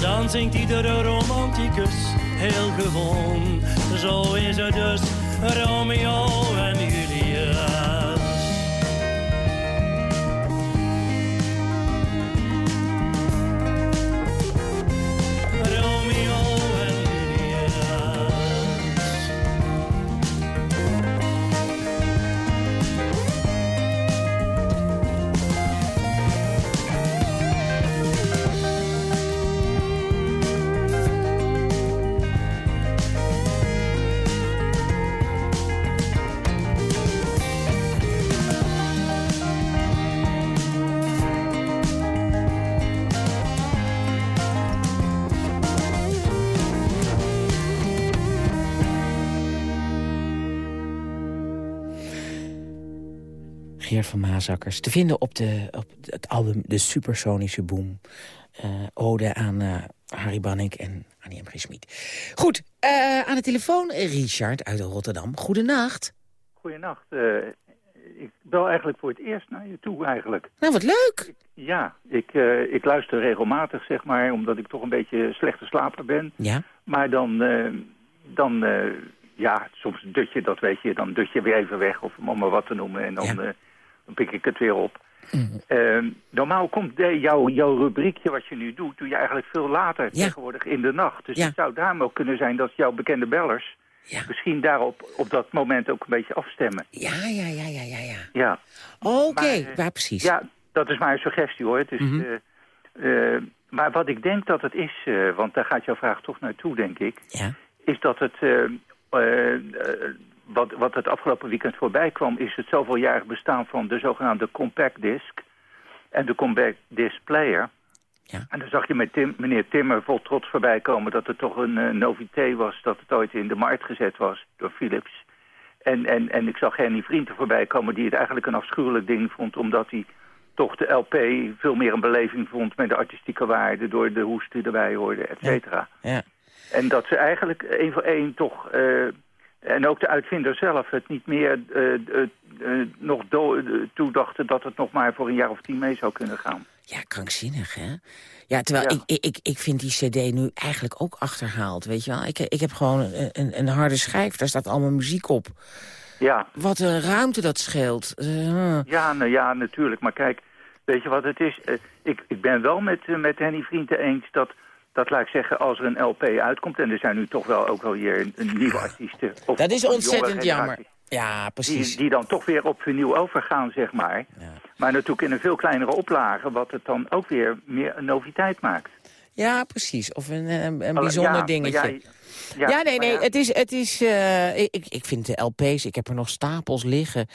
dan zingt iedere romanticus heel gewoon. Zo is het dus Romeo en Julius. Van Maasakkers. Te vinden op, de, op het album De Supersonische Boom. Eh, ode aan eh, Harry Banning en Annie M. G. Schmid. Goed, eh, aan de telefoon Richard uit Rotterdam. Goedenacht. Goedenacht. ik bel eigenlijk voor het eerst naar je toe eigenlijk. Nou, wat leuk. Ja, ik, ik luister regelmatig, zeg maar, omdat ik toch een beetje slechte slaper ben. Ja. Maar dan, dan ja, soms dut je, dat weet je, dan dut je weer even weg, of om maar wat te noemen. En dan, dan pik ik het weer op. Eh, normaal komt de, jouw, jouw rubriekje wat je nu doet, doe je eigenlijk veel later tegenwoordig in de nacht. Dus het zou daarom ook kunnen zijn dat jouw bekende bellers misschien daarop op dat moment ook een beetje afstemmen. Ja, ja, ja, ja, ja. ja. Ja. Oké, eh, waar precies? Ja, dat is maar een suggestie hoor. Dus, Mhm. eh, eh, maar wat ik denk dat het is, eh, want daar gaat jouw vraag toch naartoe, denk ik... Ja. is dat het, eh, eh, eh, wat, wat het afgelopen weekend voorbij kwam... is het zoveeljarig bestaan van de zogenaamde compact disc... en de compact disc player... Ja. En dan zag je met Tim, meneer Timmer vol trots voorbij komen... dat het toch een eh, novité was, dat het ooit in de markt gezet was door Philips... En, en, en ik zag Henny Vrienden voorbij komen die het eigenlijk een afschuwelijk ding vond... omdat hij toch de LP veel meer een beleving vond met de artistieke waarde... door de hoest die erbij hoorde, et cetera. Ja. En dat ze eigenlijk één voor één toch... eh, en ook de uitvinder zelf het niet meer eh, eh, eh, nog toedachten... dat het nog maar voor een jaar of tien mee zou kunnen gaan. Ja, krankzinnig, hè? Ja, terwijl Ik, ik, ik, ik vind die cd nu eigenlijk ook achterhaald, weet je wel? Ik, ik heb gewoon een, een, een harde schijf, daar staat allemaal muziek op. Ja. Wat een ruimte dat scheelt. Ja, nou ja, natuurlijk. Maar kijk, weet je wat het is? Ik, ik ben wel met, met Henny Vrienden eens dat, dat, laat ik zeggen, als er een LP uitkomt... en er zijn nu toch wel ook wel hier een, nieuwe artiesten... Of, dat is ontzettend jammer. Ja, precies. Die, die dan toch weer op vinyl overgaan, zeg maar. Maar natuurlijk in een veel kleinere oplage... wat het dan ook weer meer een noviteit maakt. Ja, precies. Of een, een, een Alle- bijzonder ja, dingetje. Ja, ja, nee, nee. Het is, het is eh, ik, ik vind de LP's, ik heb er nog stapels liggen.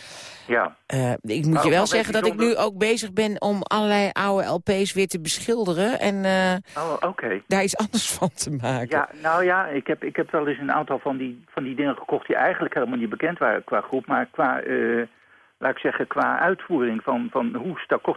Ja. Eh, ik moet Maar je wel zeggen dat ik nu ook bezig ben om allerlei oude LP's weer te beschilderen. En eh, Oh, oké. daar iets anders van te maken. Ja, nou ja, ik heb, ik heb wel eens een aantal van die, van die dingen gekocht die eigenlijk helemaal niet bekend waren qua groep. Maar qua, eh, laat ik zeggen, qua uitvoering van, van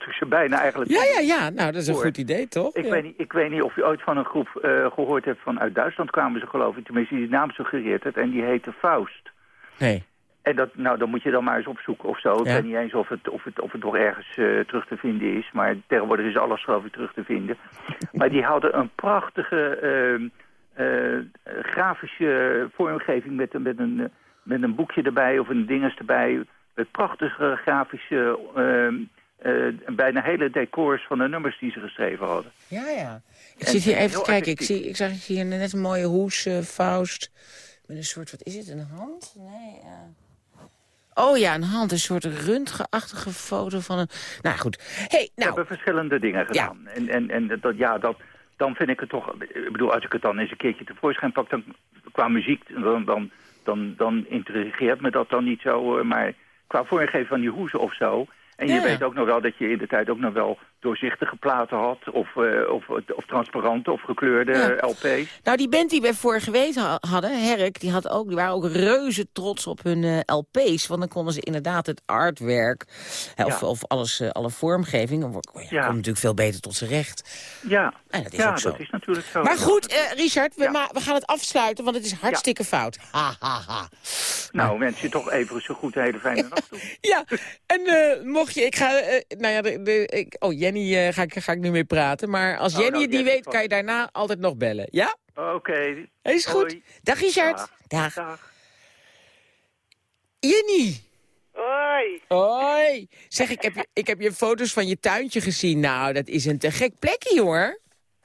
ik ze bijna eigenlijk Ja, ja, ja. Nou, dat is een goed idee, toch? Ik, Ja. weet niet, ik weet niet of je ooit van een groep eh, gehoord hebt van uit Duitsland kwamen ze geloof ik. Tenminste, die naam suggereert het. En die heette Faust. Nee. En dat, nou, dan moet je dan maar eens opzoeken of zo. Ik weet niet eens of het, of het, of het nog ergens eh, terug te vinden is. Maar tegenwoordig is alles geloof ik terug te vinden. maar die hadden een prachtige ehm, eh, grafische vormgeving met, een- met, een, met een boekje erbij of een dinges erbij. Met prachtige grafische, ehm, eh, bijna hele decors van de nummers die ze geschreven hadden. Ja, ja. Ik En- zit hier en even te kijken. Ik, zie, ik zag hier net een mooie hoes, eh, Faust. Met een soort, wat is het, een hand? Nee, Oh ja, een hand. Een soort röntgenachtige foto van een... Nou goed. Hey, We nou, hebben verschillende dingen gedaan. En, en, en dat, ja, dat, dan vind ik het toch... Ik bedoel, als ik het dan eens een keertje tevoorschijn pak... Dan, qua muziek, dan, dan, dan, dan intrigeert me dat dan niet zo. eh, Maar qua vormgeven van die hoezen of zo... En je weet ook nog wel dat je in de tijd ook nog wel doorzichtige platen had... of, eh, of, of transparante of gekleurde Ja. LP's. nou, die band die wij vorige week ha- hadden, Herk, die, had ook, die waren ook reuze trots op hun eh, LP's. Want dan konden ze inderdaad het artwerk, hè, of, Ja. of alles, eh, alle vormgeving... dan ja, komt natuurlijk veel beter tot zijn recht. Ja, En dat is ja ook zo. dat is natuurlijk zo. Maar goed, eh, Richard, we, ma- we gaan het afsluiten, want het is hartstikke fout. Ha, ha, ha. Nou, wens je toch even zo goed een hele fijne nacht toe. Ja, en eh, mocht je, ik ga, eh, nou ja, de, de, ik, oh Jenny eh, ga, ik, ga ik nu mee praten, maar als Oh, Jenny nou, niet Jenny, weet, kan je daarna altijd nog bellen, ja? Oké. Is goed. Hoi. Dag Richard. Dag. Dag. Jenny. Hoi. Hoi. Zeg, ik heb, je, ik heb je foto's van je tuintje gezien. Nou, dat is een te gek plekje, hoor.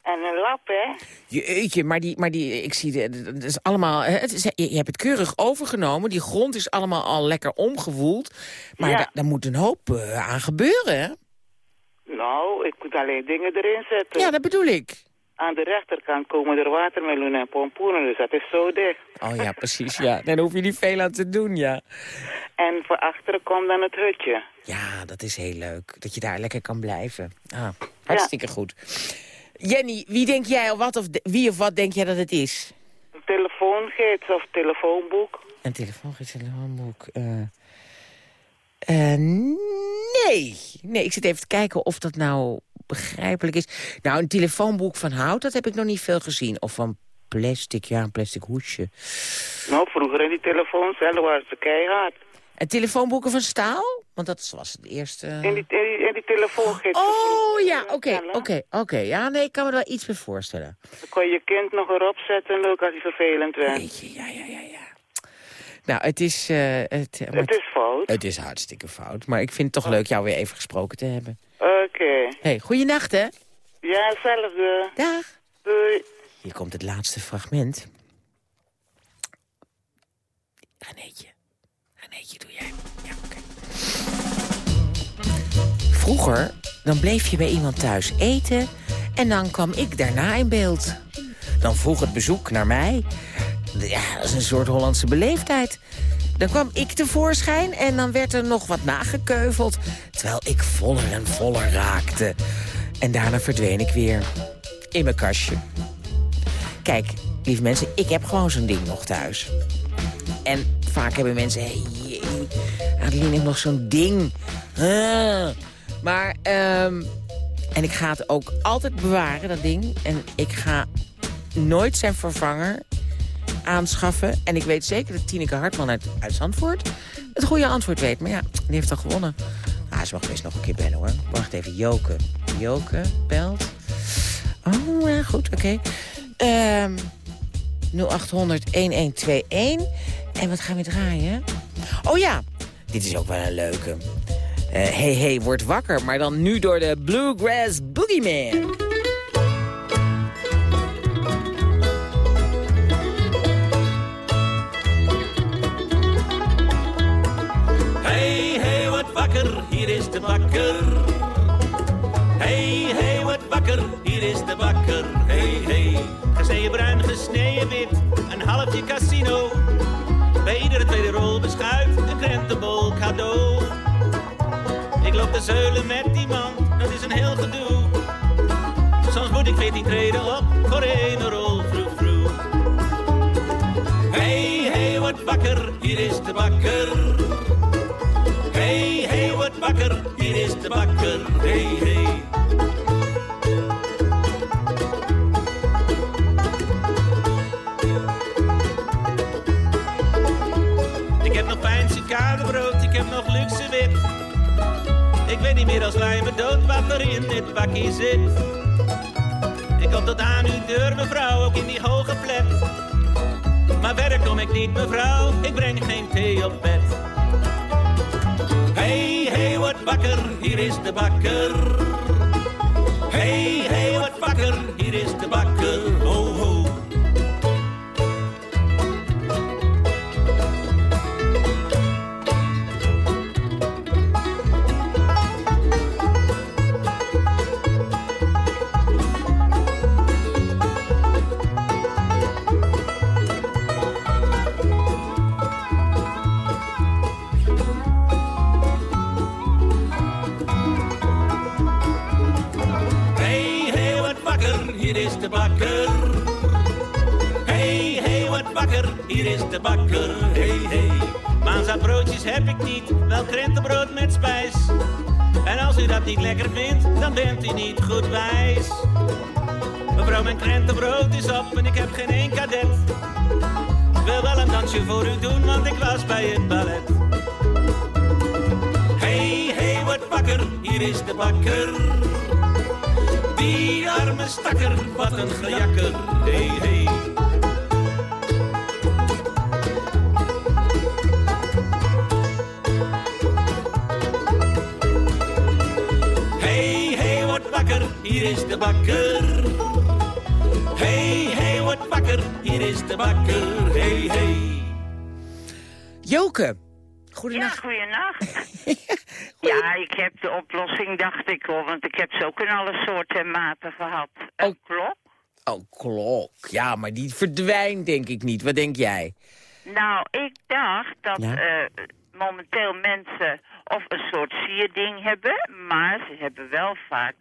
En een lap, hè? Jeetje, maar die, maar die, ik zie, dat is allemaal, het is, je hebt het keurig overgenomen. Die grond is allemaal al lekker omgewoeld. Maar Ja. daar moet een hoop eh, aan gebeuren, hè? Nou, ik moet alleen dingen erin zetten. Ja, dat bedoel ik. Aan de rechterkant komen er watermeloenen en pompoenen, dus dat is zo dicht. Oh ja, precies, ja. Daar hoef je niet veel aan te doen, ja. En voor achteren komt dan het hutje. Ja, dat is heel leuk. Dat je daar lekker kan blijven. Ah, hartstikke goed. Jenny, wie denk jij of wat of wie of wat denk jij dat het is? Een telefoongids of telefoonboek. Een telefoongids, telefoonboek. eh eh, nee. Nee, ik zit even te kijken of dat nou begrijpelijk is. Nou, een telefoonboek van hout, dat heb ik nog niet veel gezien. Of van plastic, ja, een plastic hoesje. Nou, vroeger in die telefoons, hè, waren ze keihard. En telefoonboeken van staal? Want dat was het eerste... In die, in die, Oh ja, oké, oké, oké. Ja, nee, ik kan me er wel iets bij voorstellen. Dan kon je je kind nog erop zetten, leuk als hij vervelend werd. Ja, ja, ja, ja. Nou, het is... eh, het, maar Het is fout. Het is hartstikke fout. Maar ik vind het toch leuk jou weer even gesproken te hebben. Oké. hey, goeienacht, hè? Ja, hetzelfde. Dag. Doei. Hier komt het laatste fragment. Renéetje. Renéetje, doe jij. Vroeger, dan bleef je bij iemand thuis eten... en dan kwam ik daarna in beeld. Dan vroeg het bezoek naar mij. Ja, dat is een soort Hollandse beleefdheid. Dan kwam ik tevoorschijn en dan werd er nog wat nagekeuveld... terwijl ik voller en voller raakte. En daarna verdween ik weer in mijn kastje. Kijk, lieve mensen, ik heb gewoon zo'n ding nog thuis. En vaak hebben mensen... Hey, Adeline heeft nog zo'n ding. Maar, ehm, en ik ga het ook altijd bewaren, dat ding. En ik ga nooit zijn vervanger aanschaffen. En ik weet zeker dat Tineke Hartman uit, uit Zandvoort het goede antwoord weet. Maar ja, die heeft al gewonnen. Ah, ze mag best nog een keer bellen, hoor. Wacht even, Joke. Joke belt. Oh, ja, goed, oké. Ehm 0800 1121. En wat gaan we draaien? Oh ja, dit is ook wel een leuke. Eh hey, hey, word wakker, maar dan nu door de Bluegrass Boogeyman. Hey, hey, wat wakker, hier is de bakker. Hey, hey, wat wakker, hier is de bakker. Hey, de sneeën wit, een halfje casino. Bij iedere tweede rol beschuit een krentenbol cadeau. Ik loop de zeulen met die man, dat is een heel gedoe. Soms moet ik veertien treden op voor één rol vroeg vroeg. Hey, hey, wat wakker, hier is de bakker. Hey, hey, wat wakker, hier is de bakker. Hey, hey. Ik heb nog fijn cicadebrood, ik heb nog luxe wit. Ik weet niet meer als lijme dood wat er in dit bakje zit. Ik kom tot aan uw deur, mevrouw, ook in die hoge plet. Maar verder kom ik niet, mevrouw, ik breng geen thee op bed. Hey, hey, wat bakker, hier is de bakker. Hey, hey, wat bakker, hier is de bakker. Ho, ho. Heb ik niet, wel krentenbrood met spijs. En als u dat niet lekker vindt, dan bent u niet goed wijs. Mevrouw, mijn krentenbrood is op en ik heb geen één kadet. Ik wil wel een dansje voor u doen, want ik was bij het ballet. Hey, hey, wat wakker, hier is de bakker. Die arme stakker, wat een gejakker, hey. Hey, hier is de bakker. Hey, hey, wat wakker, hier is de bakker, hey, hey. Joke, goedenacht. Ja, goedenacht. ja, ik heb de oplossing, dacht ik hoor, want ik heb ze ook in alle soorten en maten gehad. Een klok? Oh, klok. Ja, maar die verdwijnt denk ik niet. Wat denk jij? Nou, ik dacht dat Ja? eh, momenteel mensen of een soort sierding hebben, maar ze hebben wel vaak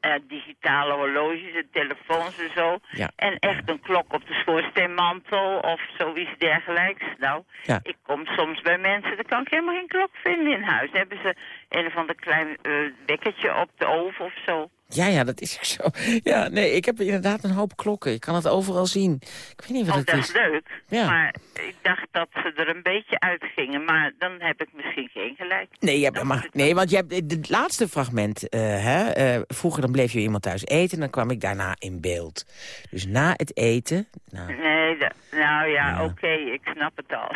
eh, digitale horloges en telefoons en zo. Ja. En echt een klok op de schoorsteenmantel of zoiets dergelijks. Nou, Ja. ik kom soms bij mensen, dan kan ik helemaal geen klok vinden in huis. Dan hebben ze een of ander klein eh wekkertje op de oven of zo. Ja, ja, dat is ook zo. Ja, nee, ik heb inderdaad een hoop klokken. Je kan het overal zien. Ik weet niet wat Oh, het dat is. is leuk. Ja. Maar ik dacht dat ze er een beetje uitgingen. Maar dan heb ik misschien geen gelijk. Nee, je hebt, maar, nee, want je hebt het laatste fragment. eh, hè, eh, vroeger dan bleef je iemand thuis eten en dan kwam ik daarna in beeld. Dus na het eten... Nou, Nee, da- nou ja, oké, ik snap het al.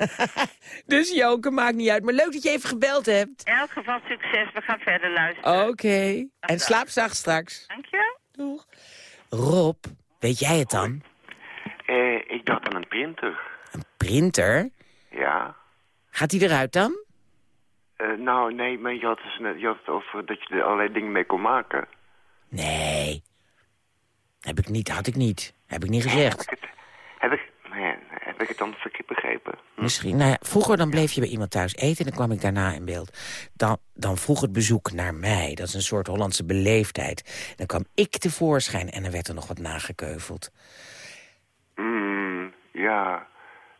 dus Joke, maakt niet uit. Maar leuk dat je even gebeld hebt. In elk geval succes, we gaan verder luisteren. Oké. En slaap zacht straks. Dank je. Doeg. Rob, weet jij het dan? Eh, ik dacht aan een printer. Printer? Ja. Gaat die eruit dan? Eh, nou, nee, maar je had, dus net, je had het over dat je er allerlei dingen mee kon maken. Nee. Heb ik niet, had ik niet. Heb ik niet gezegd. Heb ik, nee, heb ik het dan verkeerd begrepen? Misschien, nou ja, vroeger dan bleef je bij iemand thuis eten en dan kwam ik daarna in beeld. Dan, dan vroeg het bezoek naar mij. Dat is een soort Hollandse beleefdheid. Dan kwam ik tevoorschijn en dan werd er nog wat nagekeuveld. Mm, ja,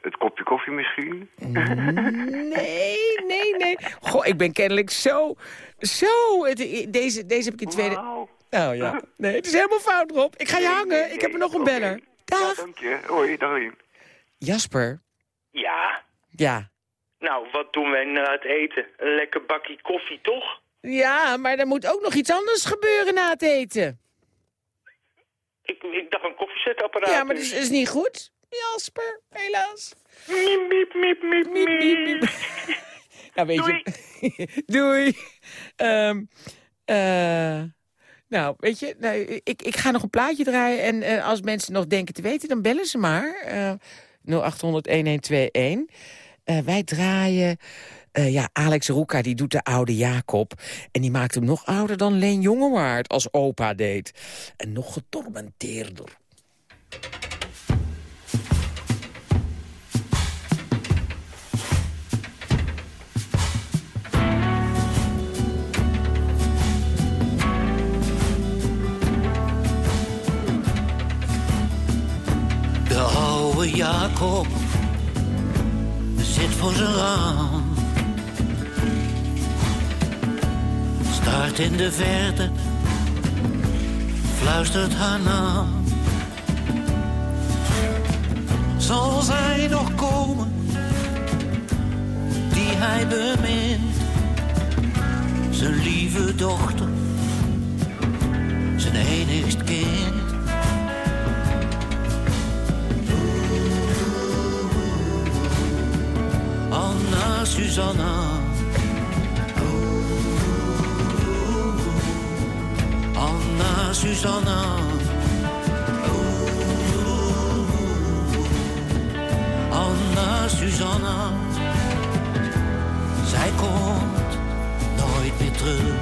het kopje koffie misschien? Nee, nee, nee. Goh, ik ben kennelijk zo, zo... Het, deze, deze heb ik in tweede... Nou ja, nee, het is helemaal fout, Rob. Ik ga je hangen. Ik heb er nog een beller. Ja, dank je. Hoi, dag Rien. Jasper, Ja, ja. nou, wat doen wij na het eten? Een lekker bakje koffie, toch? Ja, maar er moet ook nog iets anders gebeuren na het eten. Ik, ik dacht een koffiezetapparaat. Ja, maar dat is, is niet goed. Jasper, helaas. Miep, miep, miep, miep, miep. Nou, weet je... Doei. Ehm, eh, nou, weet je, ik, ik ga nog een plaatje draaien. En eh, als mensen nog denken te weten, dan bellen ze maar. eh 0800-1121. Eh, wij draaien... ja, Alex Roeka die doet de oude Jacob. En die maakt hem nog ouder dan Leen Jongewaard als opa deed. En nog getormenteerder. Jacob zit voor zijn raam. Staart in de verte, fluistert haar naam. Zal zij nog komen, die hij bemint? Zijn lieve dochter, zijn enigst kind. Anna Susanna. Anna Susanna. Anna Susanna. Zij komt nooit meer terug.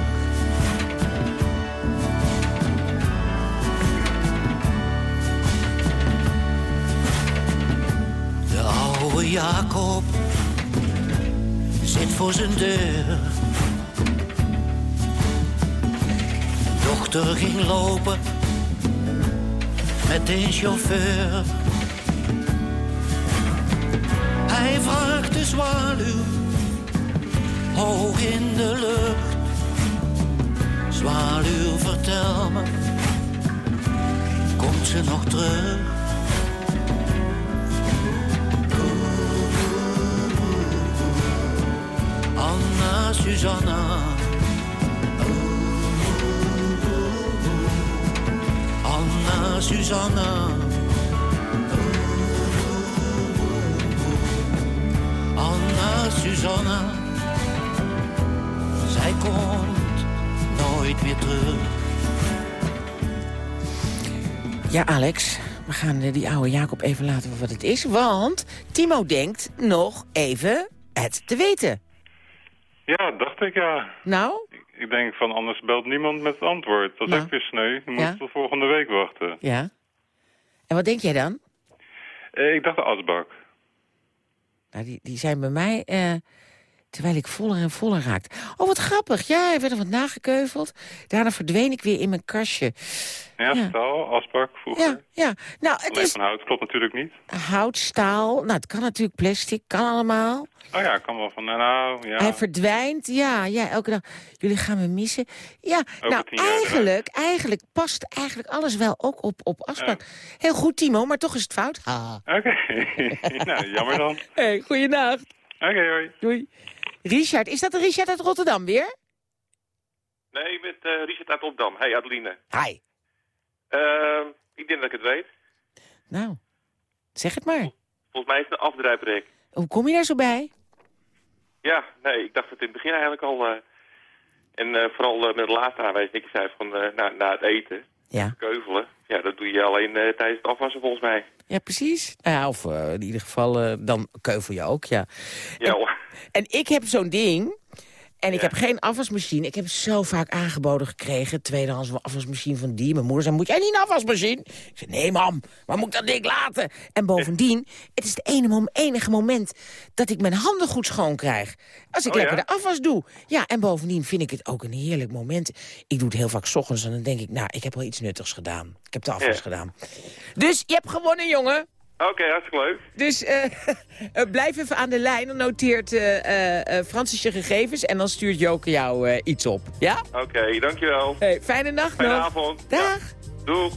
De oude Jacob zit voor zijn deur. Dochter ging lopen met een chauffeur. Hij vraagt de zwaluw hoog in de lucht. Zwaluw, vertel me, komt ze nog terug? Anna Susanna. Anna Susanna. Anna Susanna. Zij komt nooit meer terug. Ja, Alex, we gaan eh, die oude Jacob even laten wat het is. Want Timo denkt nog even het te weten. Ja, dacht ik ja. Nou? Ik denk van anders belt niemand met het antwoord. Dat is Nou. ook weer sneu. Je moet Ja. tot volgende week wachten. Ja. En wat denk jij dan? Eh, ik dacht de asbak. Nou, die, die zijn bij mij, eh, terwijl ik voller en voller raakte. Oh, wat grappig. Ja, er werd er wat nagekeuveld. Daarna verdween ik weer in mijn kastje. Ja, Ja. staal, asbak vroeger. Ja, ja. Nou, het Alleen is van hout klopt natuurlijk niet. hout, staal. Nou, het kan natuurlijk plastic. Kan allemaal. Oh ja, kan wel van, nou ja. Hij verdwijnt. Ja, ja, elke dag. Jullie gaan me missen. Ja, nou, tien jaar eigenlijk, eigenlijk past eigenlijk alles wel ook op, op afspraak. Heel goed, Timo, maar toch is het fout. Oké, nou jammer dan. Hey, goeienacht. Oké, hoi. Doei. Richard, is dat de Richard uit Rotterdam weer? Nee, met eh Richard uit Opdam. Hey, Adeline. Hi. Ehm, ik denk dat ik het weet. Nou, zeg het maar. Volgens mij is het een afdrijprek. Hoe kom je daar zo bij? Ja, nee, ik dacht het in het begin eigenlijk al. eh, en eh, vooral met de laatste aanwijzing, ik zei van na, na het eten, Ja. keuvelen. Ja, dat doe je alleen eh, tijdens het afwassen volgens mij. Ja, precies. Nou ja, of eh, in ieder geval, eh, dan keuvel je ook, ja. Ja hoor. En ik heb zo'n ding... En ik heb geen afwasmachine. Ik heb zo vaak aangeboden gekregen. Tweedehands afwasmachine van die. Mijn moeder zei, moet jij niet een afwasmachine? Ik zei, nee mam, waar moet ik dat ding laten? En bovendien, het is het enige moment dat ik mijn handen goed schoon krijg. Als ik Oh, ja? lekker de afwas doe. Ja, en bovendien vind ik het ook een heerlijk moment. Ik doe het heel vaak 's ochtends en dan denk ik, nou, ik heb wel iets nuttigs gedaan. Ik heb de afwas Ja. gedaan. Dus je hebt gewonnen, jongen. Oké, hartstikke leuk. Dus eh, eh, blijf even aan de lijn. Dan noteert eh, eh, Francis je gegevens en dan stuurt Joke jou iets op. Ja? Oké, dankjewel. Hey, fijne nacht Fijne nog. avond. Dag. Doeg.